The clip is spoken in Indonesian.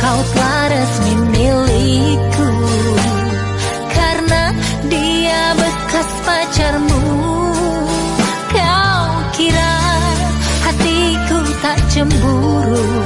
Kau telah resmi milikku. Karena dia bekas pacarmu. Kau kira hatiku tak cemburu.